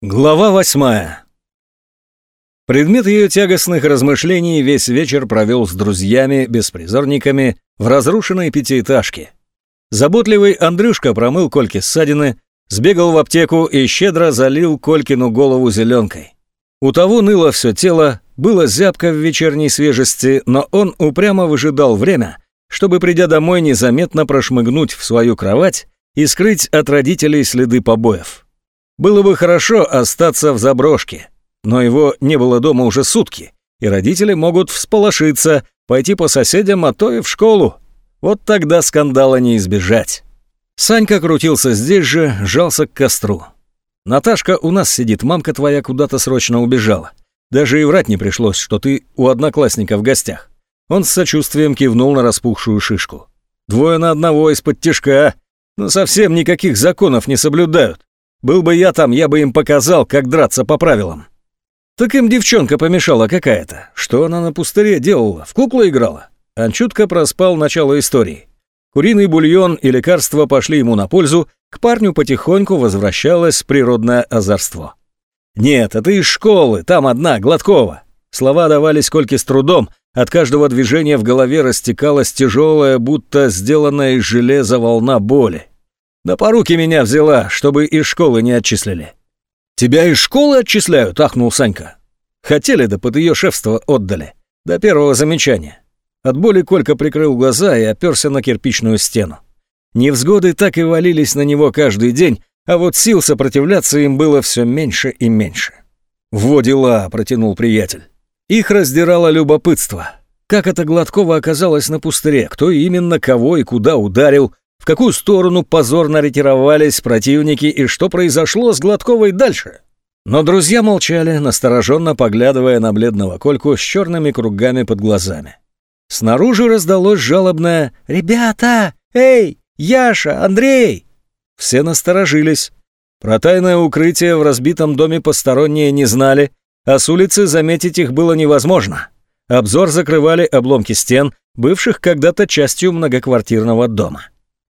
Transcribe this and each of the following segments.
Глава восьмая. Предмет ее тягостных размышлений весь вечер провел с друзьями-беспризорниками в разрушенной пятиэтажке. Заботливый Андрюшка промыл Кольке ссадины, сбегал в аптеку и щедро залил Колькину голову зеленкой. У того ныло все тело, было зябко в вечерней свежести, но он упрямо выжидал время, чтобы, придя домой, незаметно прошмыгнуть в свою кровать и скрыть от родителей следы побоев. Было бы хорошо остаться в заброшке, но его не было дома уже сутки, и родители могут всполошиться, пойти по соседям, а то и в школу. Вот тогда скандала не избежать. Санька крутился здесь же, жался к костру. «Наташка у нас сидит, мамка твоя куда-то срочно убежала. Даже и врать не пришлось, что ты у одноклассника в гостях». Он с сочувствием кивнул на распухшую шишку. «Двое на одного из-под тяжка, а? но ну, совсем никаких законов не соблюдают. Был бы я там, я бы им показал, как драться по правилам. Так им девчонка помешала какая-то. Что она на пустыре делала? В куклы играла? Он чутко проспал начало истории. Куриный бульон и лекарства пошли ему на пользу, к парню потихоньку возвращалось природное озорство. «Нет, это из школы, там одна, Гладкова». Слова давались Кольке с трудом, от каждого движения в голове растекалась тяжелая, будто сделанная из железа волна боли. «Да поруки меня взяла, чтобы из школы не отчислили». «Тебя из школы отчисляют?» – ахнул Санька. «Хотели, да под ее шефство отдали. До первого замечания». От боли Колька прикрыл глаза и оперся на кирпичную стену. Невзгоды так и валились на него каждый день, а вот сил сопротивляться им было все меньше и меньше. «Во дела!» – протянул приятель. Их раздирало любопытство. Как это Гладкова оказалось на пустыре, кто именно кого и куда ударил, в какую сторону позорно ретировались противники и что произошло с Гладковой дальше? Но друзья молчали, настороженно поглядывая на бледного Кольку с черными кругами под глазами. Снаружи раздалось жалобное «Ребята! Эй! Яша! Андрей!» Все насторожились. Про тайное укрытие в разбитом доме посторонние не знали, а с улицы заметить их было невозможно. Обзор закрывали обломки стен, бывших когда-то частью многоквартирного дома.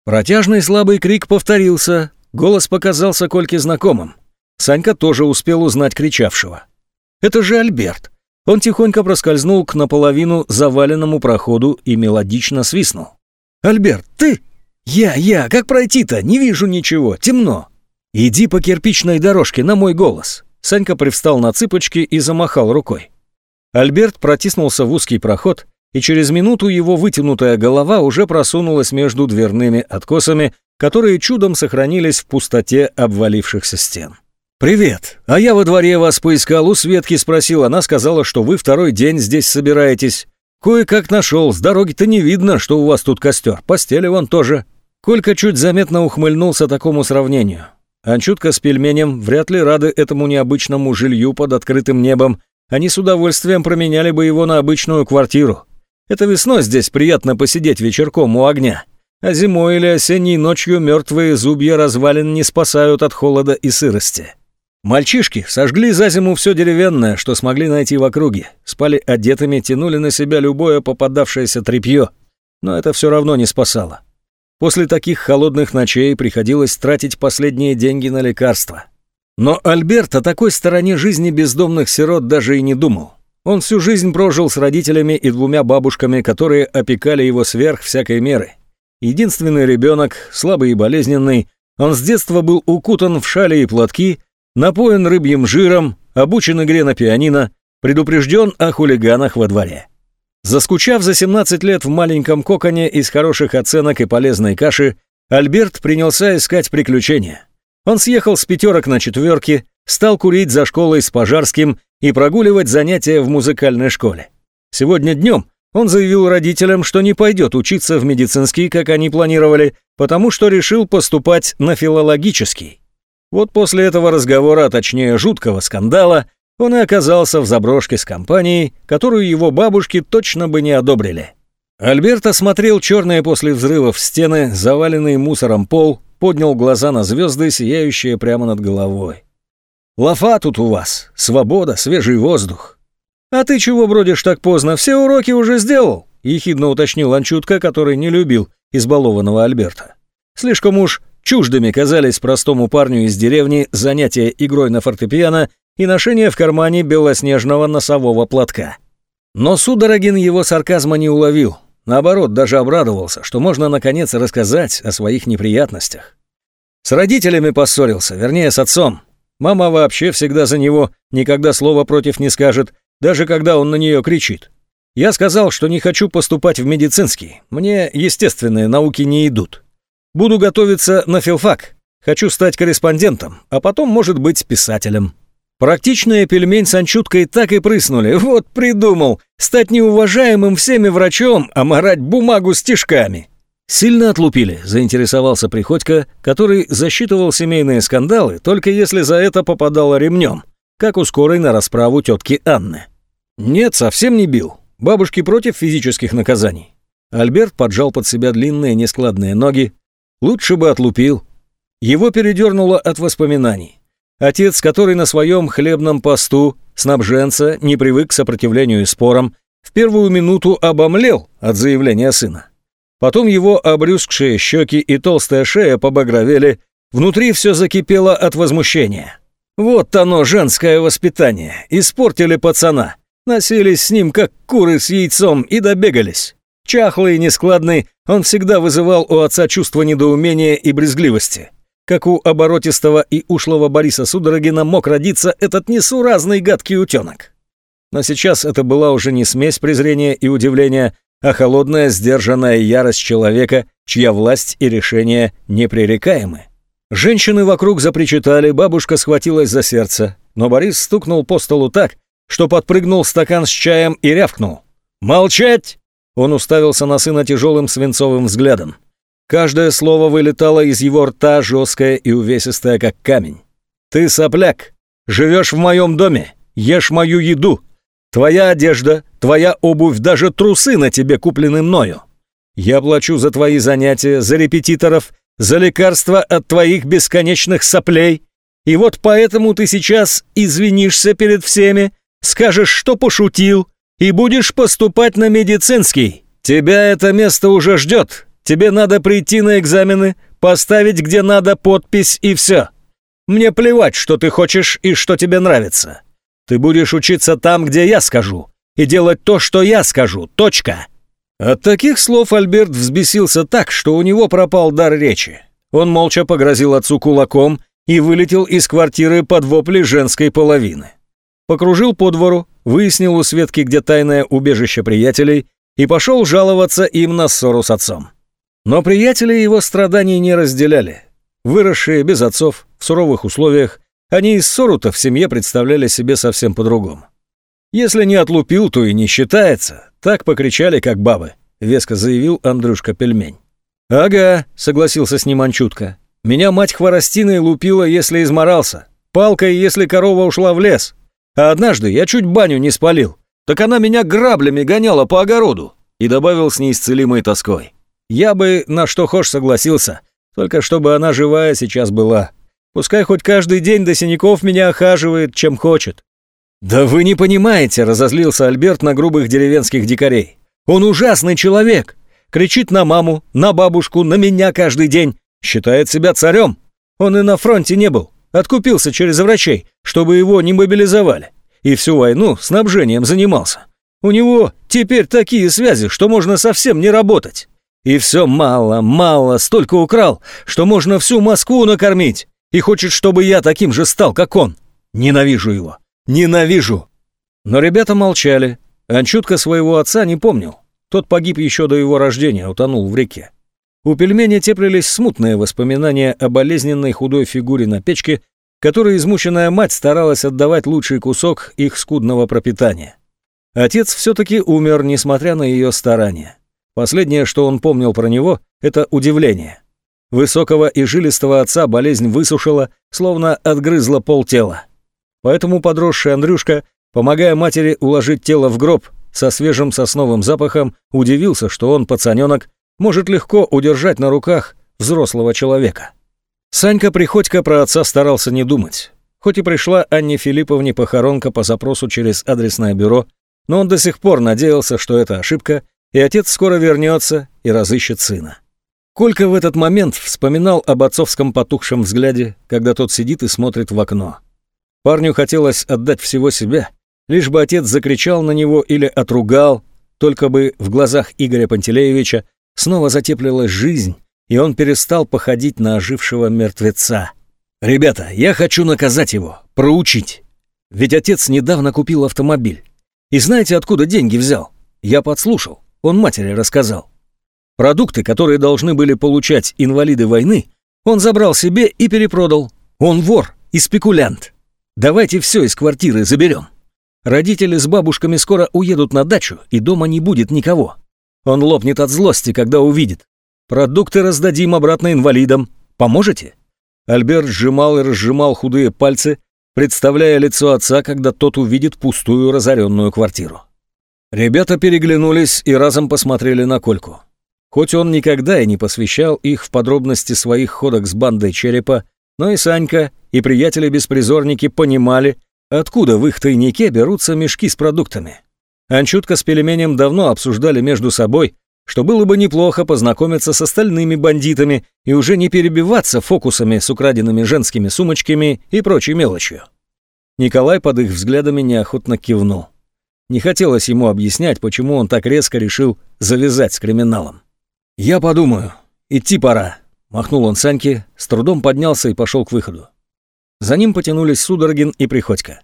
Протяжный слабый крик повторился. Голос показался Кольке знакомым. Санька тоже успел узнать кричавшего. «Это же Альберт!» Он тихонько проскользнул к наполовину заваленному проходу и мелодично свистнул. «Альберт, ты?» «Я, я, как пройти-то? Не вижу ничего, темно!» «Иди по кирпичной дорожке на мой голос!» Санька привстал на цыпочки и замахал рукой. Альберт протиснулся в узкий проход, и через минуту его вытянутая голова уже просунулась между дверными откосами, которые чудом сохранились в пустоте обвалившихся стен. «Привет! А я во дворе вас поискал, у Светки спросил, она сказала, что вы второй день здесь собираетесь. Кое-как нашел, с дороги-то не видно, что у вас тут костер, постели вон тоже». Колька чуть заметно ухмыльнулся такому сравнению. Анчутка с пельменем вряд ли рады этому необычному жилью под открытым небом. Они с удовольствием променяли бы его на обычную квартиру. Это весной здесь приятно посидеть вечерком у огня, а зимой или осенней ночью мертвые зубья развалин не спасают от холода и сырости. Мальчишки сожгли за зиму все деревянное, что смогли найти в округе, спали одетыми, тянули на себя любое попадавшееся тряпье, но это все равно не спасало. После таких холодных ночей приходилось тратить последние деньги на лекарства. Но Альберт о такой стороне жизни бездомных сирот даже и не думал. Он всю жизнь прожил с родителями и двумя бабушками, которые опекали его сверх всякой меры. Единственный ребенок, слабый и болезненный, он с детства был укутан в шали и платки, напоен рыбьим жиром, обучен игре на пианино, предупрежден о хулиганах во дворе. Заскучав за 17 лет в маленьком коконе из хороших оценок и полезной каши, Альберт принялся искать приключения. Он съехал с пятерок на четверки, стал курить за школой с Пожарским и прогуливать занятия в музыкальной школе. Сегодня днем он заявил родителям, что не пойдет учиться в медицинский, как они планировали, потому что решил поступать на филологический. Вот после этого разговора, а точнее жуткого скандала, он и оказался в заброшке с компанией, которую его бабушки точно бы не одобрили. Альберт осмотрел черные после взрывов стены, заваленный мусором пол, поднял глаза на звезды, сияющие прямо над головой. Лафа тут у вас, свобода, свежий воздух. А ты чего бродишь так поздно? Все уроки уже сделал? Ехидно уточнил ланчутка, который не любил избалованного Альберта. Слишком уж чуждыми казались простому парню из деревни занятия игрой на фортепиано и ношение в кармане белоснежного носового платка. Но Судорогин его сарказма не уловил. Наоборот, даже обрадовался, что можно наконец рассказать о своих неприятностях. С родителями поссорился, вернее, с отцом. Мама вообще всегда за него, никогда слова против не скажет, даже когда он на нее кричит. Я сказал, что не хочу поступать в медицинский, мне естественные науки не идут. Буду готовиться на филфак, хочу стать корреспондентом, а потом, может быть, писателем. Практичная пельмень с анчуткой так и прыснули, вот придумал, стать неуважаемым всеми врачом, а морать бумагу стишками. Сильно отлупили, заинтересовался Приходько, который засчитывал семейные скандалы, только если за это попадало ремнем, как у скорой на расправу тетки Анны. Нет, совсем не бил. Бабушки против физических наказаний. Альберт поджал под себя длинные нескладные ноги. Лучше бы отлупил. Его передернуло от воспоминаний. Отец, который на своем хлебном посту, снабженца, не привык к сопротивлению и спорам, в первую минуту обомлел от заявления сына. Потом его обрюзгшие щеки и толстая шея побагровели, внутри все закипело от возмущения. Вот оно, женское воспитание, испортили пацана, носились с ним, как куры с яйцом, и добегались. Чахлый и нескладный, он всегда вызывал у отца чувство недоумения и брезгливости. Как у оборотистого и ушлого Бориса Судорогина мог родиться этот несуразный гадкий утенок. Но сейчас это была уже не смесь презрения и удивления, а холодная сдержанная ярость человека, чья власть и решение непререкаемы. Женщины вокруг запричитали, бабушка схватилась за сердце, но Борис стукнул по столу так, что подпрыгнул стакан с чаем и рявкнул. «Молчать!» Он уставился на сына тяжелым свинцовым взглядом. Каждое слово вылетало из его рта, жесткое и увесистое, как камень. «Ты сопляк! Живешь в моем доме! Ешь мою еду! Твоя одежда, Твоя обувь даже трусы на тебе куплены мною. Я плачу за твои занятия, за репетиторов, за лекарства от твоих бесконечных соплей. И вот поэтому ты сейчас извинишься перед всеми, скажешь, что пошутил, и будешь поступать на медицинский. Тебя это место уже ждет. Тебе надо прийти на экзамены, поставить где надо подпись и все. Мне плевать, что ты хочешь и что тебе нравится. Ты будешь учиться там, где я скажу, и делать то, что я скажу. Точка». От таких слов Альберт взбесился так, что у него пропал дар речи. Он молча погрозил отцу кулаком и вылетел из квартиры под вопли женской половины. Покружил по двору, выяснил у Светки, где тайное убежище приятелей, и пошел жаловаться им на ссору с отцом. Но приятели его страданий не разделяли. Выросшие без отцов, в суровых условиях, они и ссору-то в семье представляли себе совсем по-другому. Если не отлупил, то и не считается. Так покричали, как бабы», — веско заявил Андрюшка Пельмень. «Ага», — согласился с ним Анчутка. «Меня мать хворостиной лупила, если изморался. Палкой, если корова ушла в лес. А однажды я чуть баню не спалил. Так она меня граблями гоняла по огороду». И добавил с неисцелимой тоской. «Я бы на что хошь согласился, только чтобы она живая сейчас была. Пускай хоть каждый день до синяков меня охаживает, чем хочет. «Да вы не понимаете», — разозлился Альберт на грубых деревенских дикарей. «Он ужасный человек! Кричит на маму, на бабушку, на меня каждый день. Считает себя царем. Он и на фронте не был. Откупился через врачей, чтобы его не мобилизовали. И всю войну снабжением занимался. У него теперь такие связи, что можно совсем не работать. И все мало, мало, столько украл, что можно всю Москву накормить. И хочет, чтобы я таким же стал, как он. Ненавижу его. Ненавижу!» Но ребята молчали. Анчутка своего отца не помнил. Тот погиб еще до его рождения, утонул в реке. У пельменя теплились смутные воспоминания о болезненной худой фигуре на печке, которой измученная мать старалась отдавать лучший кусок их скудного пропитания. Отец все-таки умер, несмотря на ее старания. Последнее, что он помнил про него, это удивление. Высокого и жилистого отца болезнь высушила, словно отгрызла полтела. Поэтому подросший Андрюшка, помогая матери уложить тело в гроб со свежим сосновым запахом, удивился, что он, пацаненок, может легко удержать на руках взрослого человека. Санька Приходько про отца старался не думать. Хоть и пришла Анне Филипповне похоронка по запросу через адресное бюро, но он до сих пор надеялся, что это ошибка, и отец скоро вернется и разыщет сына. Колька в этот момент вспоминал об отцовском потухшем взгляде, когда тот сидит и смотрит в окно. Парню хотелось отдать всего себя, лишь бы отец закричал на него или отругал, только бы в глазах Игоря Пантелеевича снова затеплилась жизнь, и он перестал походить на ожившего мертвеца. «Ребята, я хочу наказать его, проучить. Ведь отец недавно купил автомобиль. И знаете, откуда деньги взял? Я подслушал, он матери рассказал. Продукты, которые должны были получать инвалиды войны, он забрал себе и перепродал. Он вор и спекулянт. Давайте все из квартиры заберем. Родители с бабушками скоро уедут на дачу, и дома не будет никого. Он лопнет от злости, когда увидит. Продукты раздадим обратно инвалидам. Поможете?» Альберт сжимал и разжимал худые пальцы, представляя лицо отца, когда тот увидит пустую разоренную квартиру. Ребята переглянулись и разом посмотрели на Кольку. Хоть он никогда и не посвящал их в подробности своих ходок с бандой черепа, но и Санька, и приятели-беспризорники понимали, откуда в их тайнике берутся мешки с продуктами. Анчутка с пельменем давно обсуждали между собой, что было бы неплохо познакомиться с остальными бандитами и уже не перебиваться фокусами с украденными женскими сумочками и прочей мелочью. Николай под их взглядами неохотно кивнул. Не хотелось ему объяснять, почему он так резко решил завязать с криминалом. «Я подумаю. Идти пора», — махнул он Саньке, с трудом поднялся и пошел к выходу. За ним потянулись Судорогин и Приходько.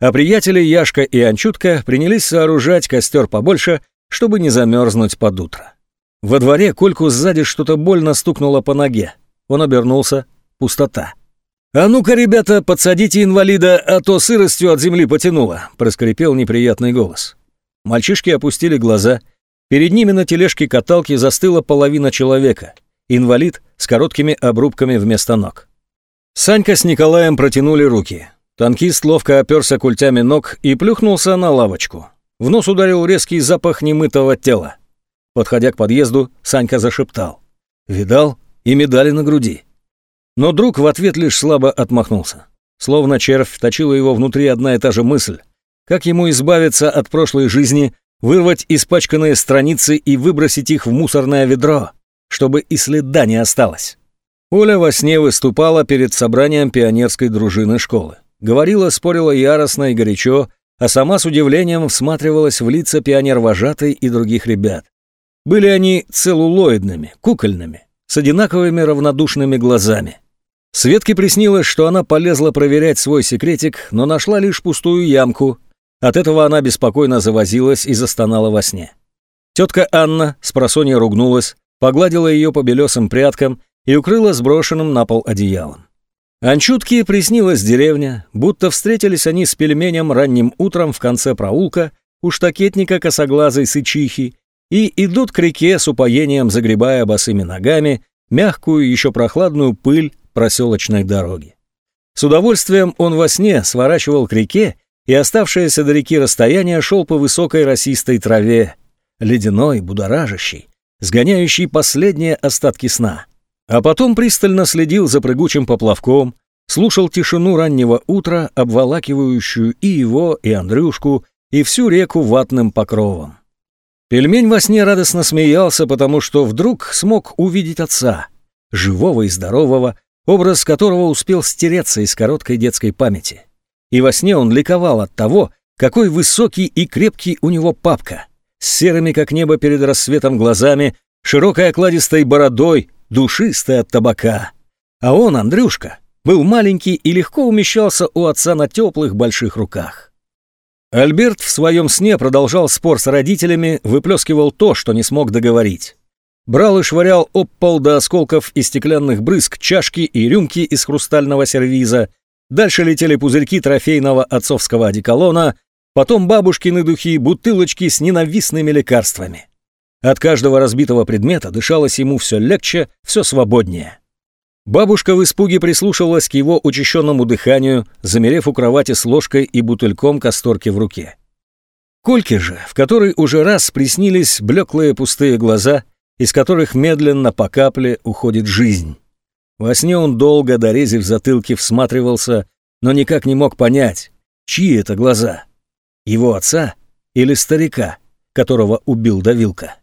А приятели Яшка и Анчутка принялись сооружать костер побольше, чтобы не замерзнуть под утро. Во дворе Кольку сзади что-то больно стукнуло по ноге. Он обернулся. Пустота. «А ну-ка, ребята, подсадите инвалида, а то сыростью от земли потянуло», — проскрипел неприятный голос. Мальчишки опустили глаза. Перед ними на тележке каталки застыла половина человека. Инвалид с короткими обрубками вместо ног. Санька с Николаем протянули руки. Танкист ловко оперся культями ног и плюхнулся на лавочку. В нос ударил резкий запах немытого тела. Подходя к подъезду, Санька зашептал. Видал? И медали на груди. Но друг в ответ лишь слабо отмахнулся. Словно червь точила его внутри одна и та же мысль. Как ему избавиться от прошлой жизни, вырвать испачканные страницы и выбросить их в мусорное ведро, чтобы и следа не осталось. Оля во сне выступала перед собранием пионерской дружины школы. Говорила, спорила яростно и горячо, а сама с удивлением всматривалась в лица пионер-вожатой и других ребят. Были они целлулоидными, кукольными, с одинаковыми равнодушными глазами. Светке приснилось, что она полезла проверять свой секретик, но нашла лишь пустую ямку. От этого она беспокойно завозилась и застонала во сне. Тетка Анна с просонья ругнулась, погладила ее по белесым прядкам и укрыла сброшенным на пол одеялом. Анчутке приснилась деревня, будто встретились они с пельменем ранним утром в конце проулка у штакетника косоглазой сычихи и идут к реке с упоением, загребая босыми ногами мягкую, еще прохладную пыль проселочной дороги. С удовольствием он во сне сворачивал к реке и оставшееся до реки расстояние шел по высокой росистой траве, ледяной, будоражащей, сгоняющей последние остатки сна. А потом пристально следил за прыгучим поплавком, слушал тишину раннего утра, обволакивающую и его, и Андрюшку, и всю реку ватным покровом. Пельмень во сне радостно смеялся, потому что вдруг смог увидеть отца, живого и здорового, образ которого успел стереться из короткой детской памяти. И во сне он ликовал от того, какой высокий и крепкий у него папка, с серыми, как небо перед рассветом, глазами, широкой окладистой бородой, душистая от табака. А он, Андрюшка, был маленький и легко умещался у отца на теплых больших руках. Альберт в своем сне продолжал спор с родителями, выплескивал то, что не смог договорить. Брал и швырял об пол до осколков и стеклянных брызг чашки и рюмки из хрустального сервиза. Дальше летели пузырьки трофейного отцовского одеколона, потом бабушкины духи, бутылочки с ненавистными лекарствами. От каждого разбитого предмета дышалось ему все легче, все свободнее. Бабушка в испуге прислушивалась к его учащенному дыханию, замерев у кровати с ложкой и бутыльком касторки в руке. Кольке же, в которой уже раз приснились блеклые пустые глаза, из которых медленно по капле уходит жизнь. Во сне он долго, дорезив затылки, всматривался, но никак не мог понять, чьи это глаза. Его отца или старика, которого убил Давилка.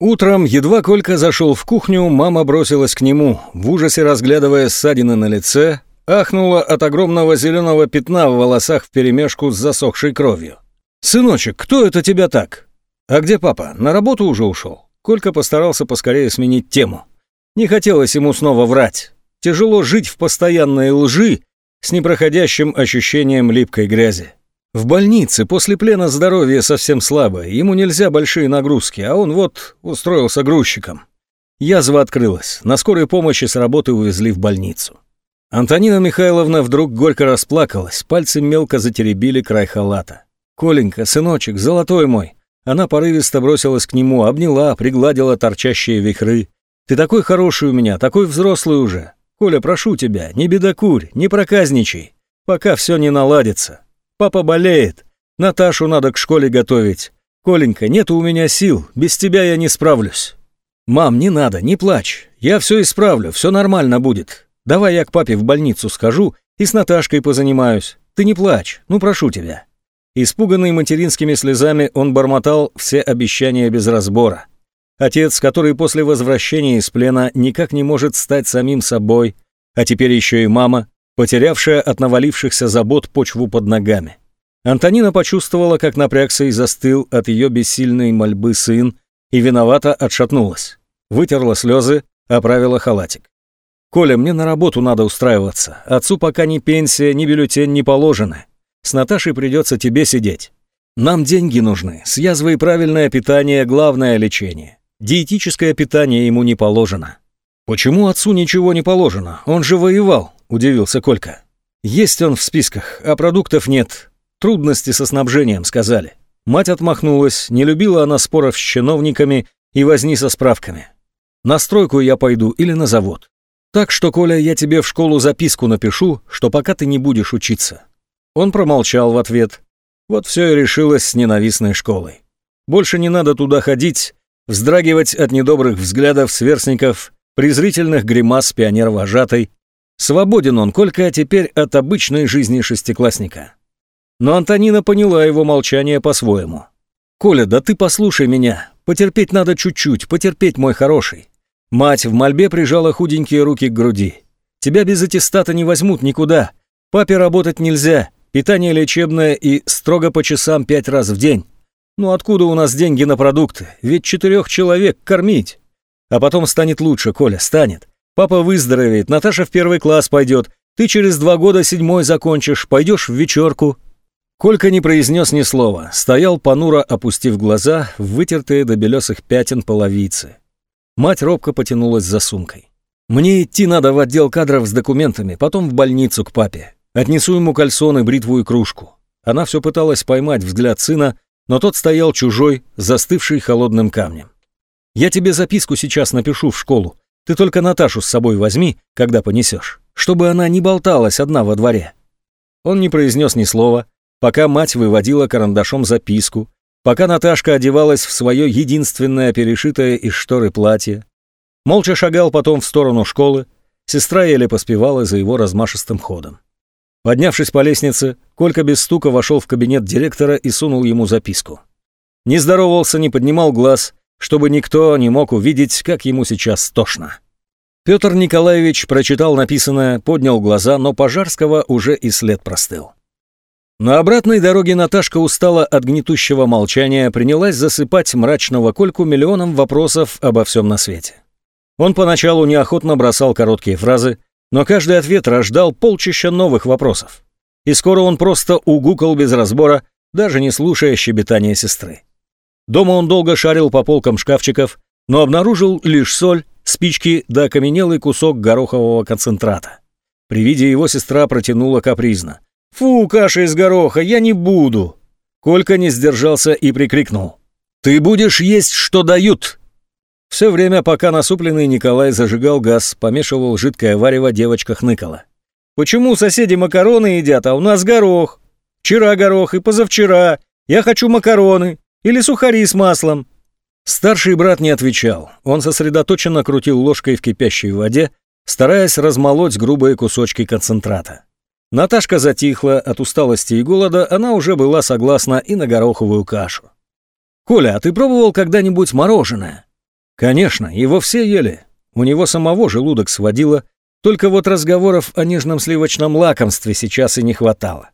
Утром, едва Колька зашел в кухню, мама бросилась к нему, в ужасе разглядывая ссадины на лице, ахнула от огромного зеленого пятна в волосах вперемешку с засохшей кровью. «Сыночек, кто это тебя так?» «А где папа? На работу уже ушел?» Колька постарался поскорее сменить тему. Не хотелось ему снова врать. Тяжело жить в постоянной лжи с непроходящим ощущением липкой грязи. В больнице после плена здоровье совсем слабое, ему нельзя большие нагрузки, а он вот устроился грузчиком. Язва открылась, на скорой помощи с работы увезли в больницу. Антонина Михайловна вдруг горько расплакалась, пальцы мелко затеребили край халата. «Коленька, сыночек, золотой мой!» Она порывисто бросилась к нему, обняла, пригладила торчащие вихры. «Ты такой хороший у меня, такой взрослый уже! Коля, прошу тебя, не бедокурь, не проказничай, пока все не наладится!» Папа болеет. Наташу надо к школе готовить. Коленька, нет у меня сил. Без тебя я не справлюсь». «Мам, не надо, не плачь. Я все исправлю, все нормально будет. Давай я к папе в больницу схожу и с Наташкой позанимаюсь. Ты не плачь, ну прошу тебя». Испуганный материнскими слезами, он бормотал все обещания без разбора. Отец, который после возвращения из плена никак не может стать самим собой, а теперь еще и мама, потерявшая от навалившихся забот почву под ногами. Антонина почувствовала, как напрягся и застыл от ее бессильной мольбы сын, и виновато отшатнулась. Вытерла слезы, оправила халатик. «Коля, мне на работу надо устраиваться. Отцу пока ни пенсия, ни бюллетень не положены. С Наташей придется тебе сидеть. Нам деньги нужны. С язвой правильное питание – главное лечение. Диетическое питание ему не положено». «Почему отцу ничего не положено? Он же воевал. — удивился Колька. «Есть он в списках, а продуктов нет. Трудности со снабжением, сказали». Мать отмахнулась, не любила она споров с чиновниками и возни со справками. «На стройку я пойду или на завод. Так что, Коля, я тебе в школу записку напишу, что пока ты не будешь учиться». Он промолчал в ответ. Вот все и решилось с ненавистной школой. Больше не надо туда ходить, вздрагивать от недобрых взглядов сверстников, презрительных гримас пионер-вожатой, Свободен он Колька теперь от обычной жизни шестиклассника. Но Антонина поняла его молчание по-своему. «Коля, да ты послушай меня. Потерпеть надо чуть-чуть, потерпеть, мой хороший». Мать в мольбе прижала худенькие руки к груди. «Тебя без аттестата не возьмут никуда. Папе работать нельзя. Питание лечебное и строго по часам пять раз в день. Ну откуда у нас деньги на продукты? Ведь четырех человек кормить. А потом станет лучше, Коля, станет. Папа выздоровеет, Наташа в первый класс пойдет. Ты через два года седьмой закончишь, пойдешь в вечерку». Колька не произнес ни слова, стоял понуро, опустив глаза, вытертые до белесых пятен половицы. Мать робко потянулась за сумкой. «Мне идти надо в отдел кадров с документами, потом в больницу к папе. Отнесу ему кальсоны, бритву и кружку». Она все пыталась поймать взгляд сына, но тот стоял чужой, застывший холодным камнем. «Я тебе записку сейчас напишу в школу. Ты только Наташу с собой возьми, когда понесешь, чтобы она не болталась одна во дворе». Он не произнес ни слова, пока мать выводила карандашом записку, пока Наташка одевалась в свое единственное перешитое из шторы платье. Молча шагал потом в сторону школы, сестра еле поспевала за его размашистым ходом. Поднявшись по лестнице, Колька без стука вошел в кабинет директора и сунул ему записку. Не здоровался, не поднимал глаз, чтобы никто не мог увидеть, как ему сейчас тошно. Петр Николаевич прочитал написанное, поднял глаза, но Пожарского уже и след простыл. На обратной дороге Наташка устала от гнетущего молчания, принялась засыпать мрачного Кольку миллионом вопросов обо всем на свете. Он поначалу неохотно бросал короткие фразы, но каждый ответ рождал полчища новых вопросов. И скоро он просто угукал без разбора, даже не слушая щебетания сестры. Дома он долго шарил по полкам шкафчиков, но обнаружил лишь соль, спички да окаменелый кусок горохового концентрата. При виде его сестра протянула капризно. «Фу, каша из гороха, я не буду!» Колька не сдержался и прикрикнул. «Ты будешь есть, что дают!» Все время, пока насупленный Николай зажигал газ, помешивал жидкое варево, девочка хныкала. «Почему соседи макароны едят, а у нас горох? Вчера горох и позавчера. Я хочу макароны. Или сухари с маслом?» Старший брат не отвечал. Он сосредоточенно крутил ложкой в кипящей воде, стараясь размолоть грубые кусочки концентрата. Наташка затихла от усталости и голода, она уже была согласна и на гороховую кашу. «Коля, а ты пробовал когда-нибудь мороженое?» «Конечно, его все ели. У него самого желудок сводило, только вот разговоров о нежном сливочном лакомстве сейчас и не хватало.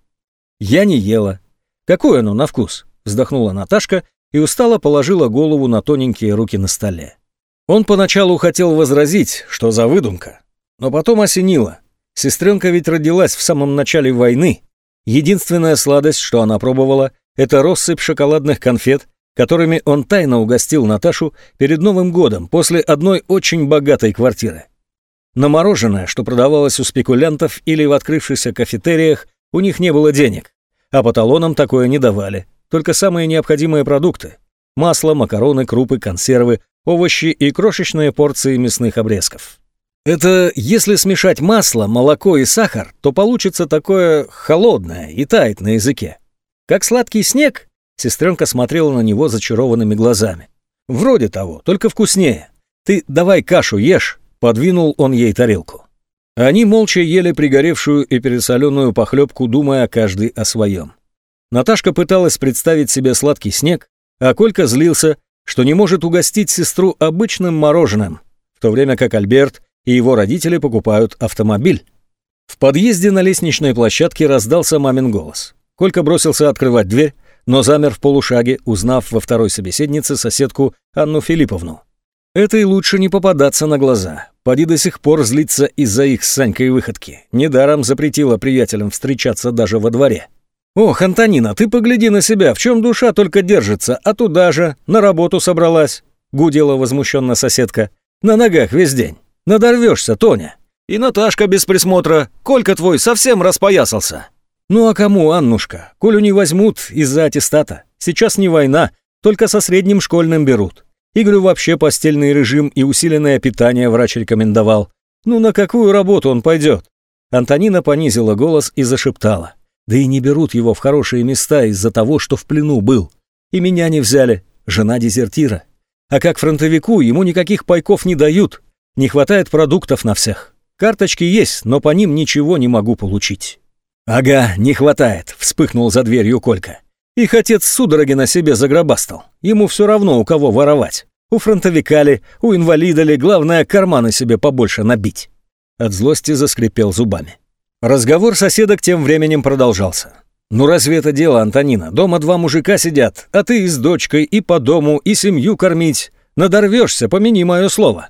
Я не ела. Какое оно на вкус?» вздохнула Наташка и устало положила голову на тоненькие руки на столе. Он поначалу хотел возразить, что за выдумка, но потом осенило. Сестренка ведь родилась в самом начале войны. Единственная сладость, что она пробовала, это россыпь шоколадных конфет, которыми он тайно угостил Наташу перед Новым годом после одной очень богатой квартиры. На мороженое, что продавалось у спекулянтов или в открывшихся кафетериях, у них не было денег, а по талонам такое не давали только самые необходимые продукты. Масло, макароны, крупы, консервы, овощи и крошечные порции мясных обрезков. Это если смешать масло, молоко и сахар, то получится такое холодное и тает на языке. Как сладкий снег? Сестренка смотрела на него зачарованными глазами. Вроде того, только вкуснее. Ты давай кашу ешь, подвинул он ей тарелку. Они молча ели пригоревшую и пересоленную похлебку, думая каждый о своем. Наташка пыталась представить себе сладкий снег, а Колька злился, что не может угостить сестру обычным мороженым, в то время как Альберт и его родители покупают автомобиль. В подъезде на лестничной площадке раздался мамин голос. Колька бросился открывать дверь, но замер в полушаге, узнав во второй собеседнице соседку Анну Филипповну. Это и лучше не попадаться на глаза. Поди до сих пор злиться из-за их с Санькой выходки. Недаром запретила приятелям встречаться даже во дворе. Ох, Антонина, ты погляди на себя, в чем душа только держится, а туда же, на работу собралась», — гудела возмущенно соседка. «На ногах весь день. Надорвешься, Тоня. И Наташка без присмотра. Колька твой совсем распоясался». «Ну а кому, Аннушка? Колю не возьмут из-за аттестата. Сейчас не война, только со средним школьным берут. Игорю вообще постельный режим и усиленное питание врач рекомендовал. Ну на какую работу он пойдет?» Антонина понизила голос и зашептала. Да и не берут его в хорошие места из-за того, что в плену был. И меня не взяли, жена дезертира. А как фронтовику ему никаких пайков не дают. Не хватает продуктов на всех. Карточки есть, но по ним ничего не могу получить». «Ага, не хватает», — вспыхнул за дверью Колька. Их отец судороги на себе загробастал. Ему все равно, у кого воровать. У фронтовика ли, у инвалида ли, главное, карманы себе побольше набить. От злости заскрипел зубами. Разговор соседок тем временем продолжался. «Ну разве это дело, Антонина? Дома два мужика сидят, а ты и с дочкой, и по дому, и семью кормить. Надорвешься, помяни мое слово».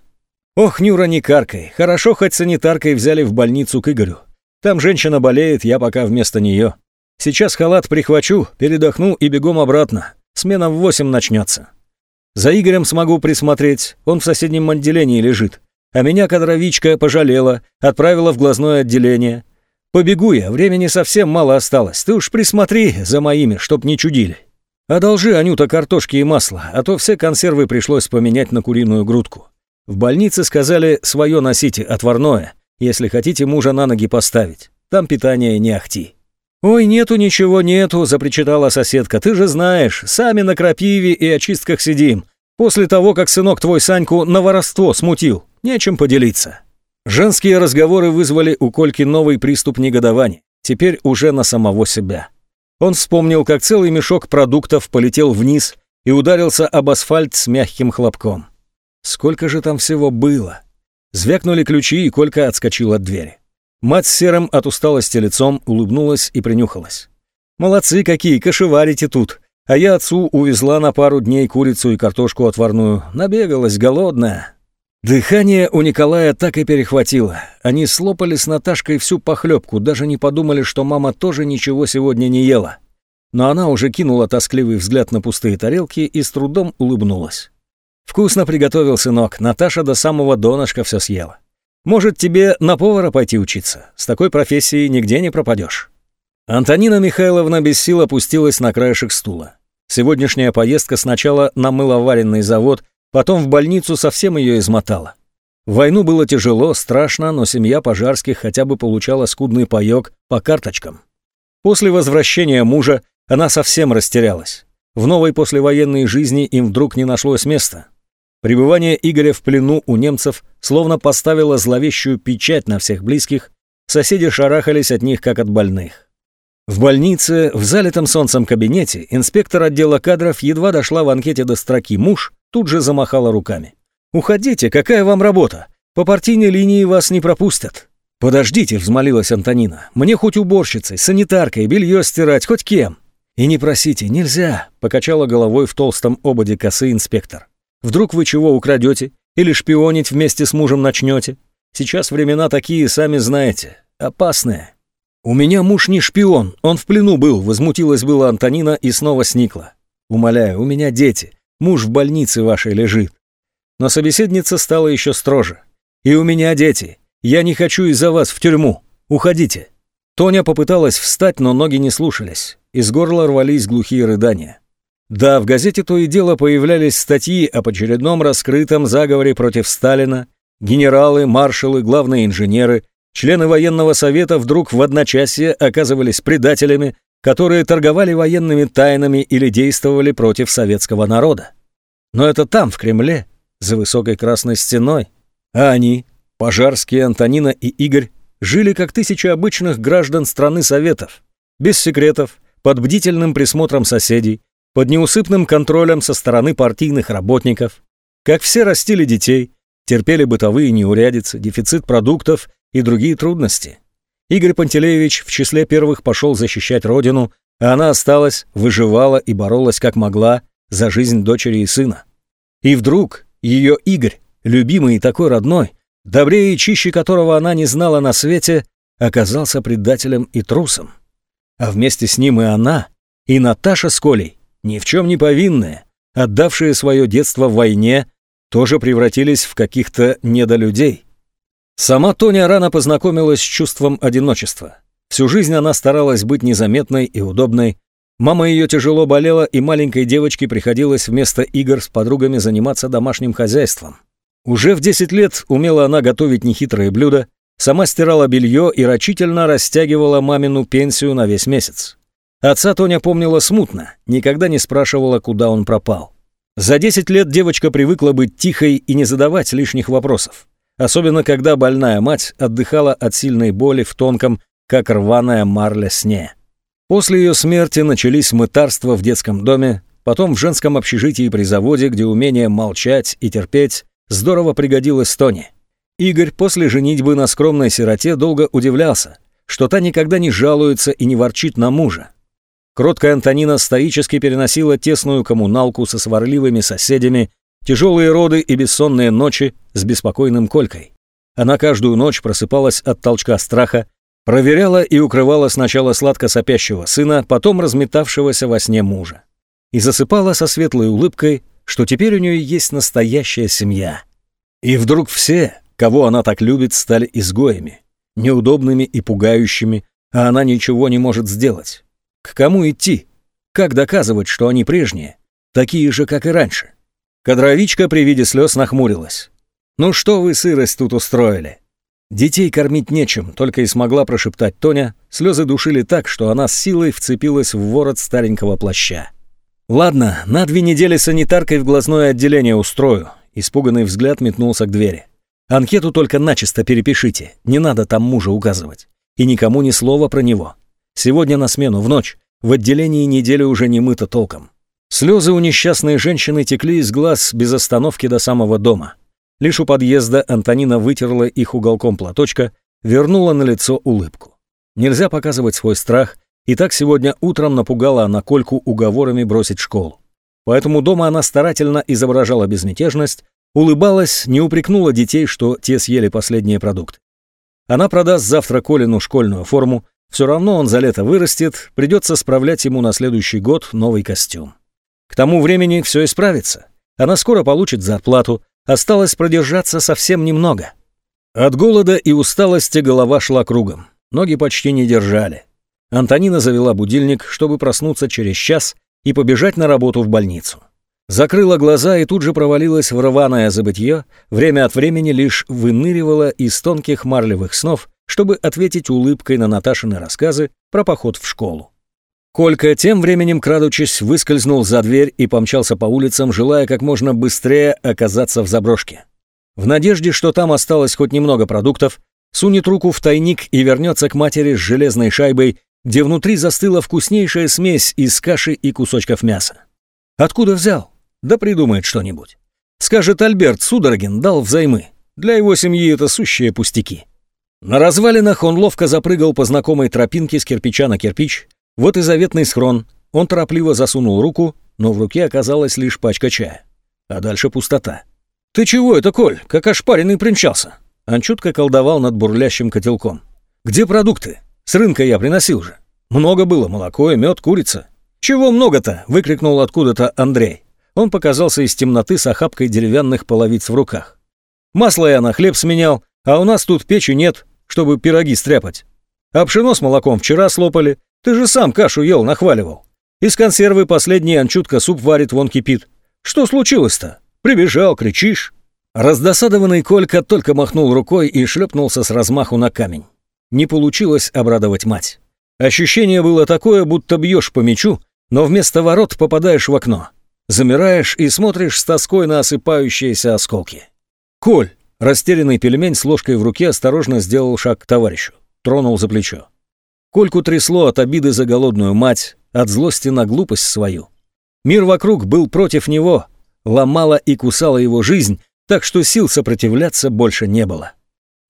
«Ох, Нюра, не каркой. Хорошо, хоть санитаркой взяли в больницу к Игорю. Там женщина болеет, я пока вместо нее. Сейчас халат прихвачу, передохну и бегом обратно. Смена в восемь начнется. За Игорем смогу присмотреть, он в соседнем отделении лежит. А меня кадровичка пожалела, отправила в глазное отделение. Побегу я, времени совсем мало осталось. Ты уж присмотри за моими, чтоб не чудили. Одолжи, Анюта, картошки и масло, а то все консервы пришлось поменять на куриную грудку. В больнице сказали, свое носите, отварное, если хотите мужа на ноги поставить. Там питание не ахти. «Ой, нету ничего, нету», — запричитала соседка. «Ты же знаешь, сами на крапиве и очистках сидим. После того, как сынок твой Саньку на воровство смутил, нечем поделиться». Женские разговоры вызвали у Кольки новый приступ негодования, теперь уже на самого себя. Он вспомнил, как целый мешок продуктов полетел вниз и ударился об асфальт с мягким хлопком. Сколько же там всего было? Звякнули ключи, и Колька отскочил от двери. Мать с серым от усталости лицом улыбнулась и принюхалась. «Молодцы какие, кошеварите тут!» А я отцу увезла на пару дней курицу и картошку отварную. Набегалась, голодная. Дыхание у Николая так и перехватило. Они слопали с Наташкой всю похлебку, даже не подумали, что мама тоже ничего сегодня не ела. Но она уже кинула тоскливый взгляд на пустые тарелки и с трудом улыбнулась. «Вкусно приготовил, сынок. Наташа до самого донышка все съела. Может, тебе на повара пойти учиться? С такой профессией нигде не пропадешь». Антонина Михайловна без сил опустилась на краешек стула. Сегодняшняя поездка сначала на мыловаренный завод – Потом в больницу совсем ее измотало. В войну было тяжело, страшно, но семья Пожарских хотя бы получала скудный паёк по карточкам. После возвращения мужа она совсем растерялась. В новой послевоенной жизни им вдруг не нашлось места. Пребывание Игоря в плену у немцев словно поставило зловещую печать на всех близких, соседи шарахались от них, как от больных. В больнице, в залитом солнцем кабинете, инспектор отдела кадров едва дошла в анкете до строки «Муж», тут же замахала руками. «Уходите, какая вам работа? По партийной линии вас не пропустят». «Подождите», — взмолилась Антонина. «Мне хоть уборщицей, санитаркой, белье стирать, хоть кем». «И не просите, нельзя», — покачала головой в толстом ободе косы инспектор. «Вдруг вы чего украдете? Или шпионить вместе с мужем начнете? Сейчас времена такие, сами знаете, опасные». «У меня муж не шпион, он в плену был», — возмутилась была Антонина и снова сникла. «Умоляю, у меня дети. Муж в больнице вашей лежит. Но собеседница стала еще строже. «И у меня дети. Я не хочу из-за вас в тюрьму. Уходите». Тоня попыталась встать, но ноги не слушались. Из горла рвались глухие рыдания. Да, в газете то и дело появлялись статьи об очередном раскрытом заговоре против Сталина. Генералы, маршалы, главные инженеры, члены военного совета вдруг в одночасье оказывались предателями, которые торговали военными тайнами или действовали против советского народа. Но это там, в Кремле, за высокой красной стеной. А они, пожарские Антонина и Игорь, жили как тысячи обычных граждан страны Советов, без секретов, под бдительным присмотром соседей, под неусыпным контролем со стороны партийных работников. Как все растили детей, терпели бытовые неурядицы, дефицит продуктов и другие трудности. Игорь Пантелеевич в числе первых пошел защищать родину, а она осталась, выживала и боролась как могла за жизнь дочери и сына. И вдруг ее Игорь, любимый и такой родной, добрее и чище которого она не знала на свете, оказался предателем и трусом. А вместе с ним и она, и Наташа с Колей, ни в чем не повинные, отдавшие свое детство в войне, тоже превратились в каких-то недолюдей. Сама Тоня рано познакомилась с чувством одиночества. Всю жизнь она старалась быть незаметной и удобной. Мама ее тяжело болела, и маленькой девочке приходилось вместо игр с подругами заниматься домашним хозяйством. Уже в 10 лет умела она готовить нехитрые блюда, сама стирала белье и рачительно растягивала мамину пенсию на весь месяц. Отца Тоня помнила смутно, никогда не спрашивала, куда он пропал. За 10 лет девочка привыкла быть тихой и не задавать лишних вопросов особенно когда больная мать отдыхала от сильной боли в тонком, как рваная марля сне. После ее смерти начались мытарства в детском доме, потом в женском общежитии при заводе, где умение молчать и терпеть здорово пригодилось Тони. Игорь после женитьбы на скромной сироте долго удивлялся, что та никогда не жалуется и не ворчит на мужа. Кроткая Антонина стоически переносила тесную коммуналку со сварливыми соседями Тяжелые роды и бессонные ночи с беспокойным колькой. Она каждую ночь просыпалась от толчка страха, проверяла и укрывала сначала сладко сопящего сына, потом разметавшегося во сне мужа. И засыпала со светлой улыбкой, что теперь у нее есть настоящая семья. И вдруг все, кого она так любит, стали изгоями, неудобными и пугающими, а она ничего не может сделать. К кому идти? Как доказывать, что они прежние, такие же, как и раньше? Кадровичка при виде слез нахмурилась. «Ну что вы сырость тут устроили?» Детей кормить нечем, только и смогла прошептать Тоня. Слезы душили так, что она с силой вцепилась в ворот старенького плаща. «Ладно, на две недели санитаркой в глазное отделение устрою», — испуганный взгляд метнулся к двери. «Анкету только начисто перепишите, не надо там мужа указывать. И никому ни слова про него. Сегодня на смену, в ночь. В отделении неделю уже не мыто толком. Слезы у несчастной женщины текли из глаз без остановки до самого дома. Лишь у подъезда Антонина вытерла их уголком платочка, вернула на лицо улыбку. Нельзя показывать свой страх, и так сегодня утром напугала она Кольку уговорами бросить школу. Поэтому дома она старательно изображала безмятежность, улыбалась, не упрекнула детей, что те съели последние продукты. Она продаст завтра Колину школьную форму, все равно он за лето вырастет, придется справлять ему на следующий год новый костюм. К тому времени все исправится. Она скоро получит зарплату, осталось продержаться совсем немного. От голода и усталости голова шла кругом, ноги почти не держали. Антонина завела будильник, чтобы проснуться через час и побежать на работу в больницу. Закрыла глаза и тут же провалилась в рваное забытье, время от времени лишь выныривала из тонких марлевых снов, чтобы ответить улыбкой на Наташины рассказы про поход в школу. Колька тем временем, крадучись, выскользнул за дверь и помчался по улицам, желая как можно быстрее оказаться в заброшке. В надежде, что там осталось хоть немного продуктов, сунет руку в тайник и вернется к матери с железной шайбой, где внутри застыла вкуснейшая смесь из каши и кусочков мяса. Откуда взял? Да придумает что-нибудь. Скажет Альберт, Судорогин дал взаймы. Для его семьи это сущие пустяки. На развалинах он ловко запрыгал по знакомой тропинке с кирпича на кирпич, вот и заветный схрон. Он торопливо засунул руку, но в руке оказалась лишь пачка чая. А дальше пустота. «Ты чего это, Коль? Как ошпаренный примчался?» Он чутко колдовал над бурлящим котелком. «Где продукты? С рынка я приносил же. Много было, молоко и мед, курица». «Чего много-то?» — выкрикнул откуда-то Андрей. Он показался из темноты с охапкой деревянных половиц в руках. «Масло я на хлеб сменял, а у нас тут печи нет, чтобы пироги стряпать. А пшено с молоком вчера слопали, ты же сам кашу ел, нахваливал. Из консервы последний анчутка суп варит, вон кипит. Что случилось-то? Прибежал, кричишь». Раздосадованный Колька только махнул рукой и шлепнулся с размаху на камень. Не получилось обрадовать мать. Ощущение было такое, будто бьешь по мячу, но вместо ворот попадаешь в окно. Замираешь и смотришь с тоской на осыпающиеся осколки. «Коль!» – растерянный пельмень с ложкой в руке осторожно сделал шаг к товарищу. Тронул за плечо. Кольку трясло от обиды за голодную мать, от злости на глупость свою. Мир вокруг был против него, ломала и кусала его жизнь, так что сил сопротивляться больше не было.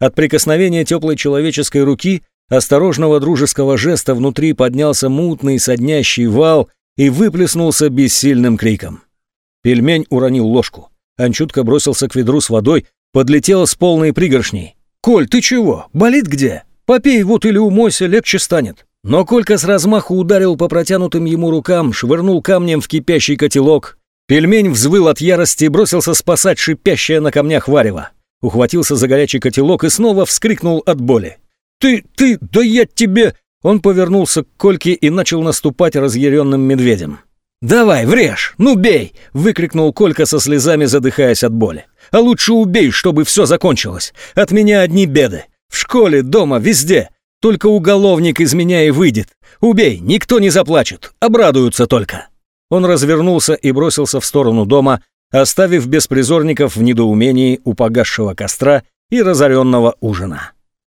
От прикосновения теплой человеческой руки, осторожного дружеского жеста внутри поднялся мутный соднящий вал и выплеснулся бессильным криком. Пельмень уронил ложку. Анчутка бросился к ведру с водой, подлетел с полной пригоршней. «Коль, ты чего? Болит где?» Попей вот или умойся, легче станет». Но Колька с размаху ударил по протянутым ему рукам, швырнул камнем в кипящий котелок. Пельмень взвыл от ярости и бросился спасать шипящее на камнях варево. Ухватился за горячий котелок и снова вскрикнул от боли. «Ты, ты, да я тебе!» Он повернулся к Кольке и начал наступать разъяренным медведем. «Давай, врежь! Ну бей!» — выкрикнул Колька со слезами, задыхаясь от боли. «А лучше убей, чтобы все закончилось! От меня одни беды! В школе, дома, везде. Только уголовник из меня и выйдет. Убей, никто не заплачет, обрадуются только». Он развернулся и бросился в сторону дома, оставив беспризорников в недоумении у погасшего костра и разоренного ужина.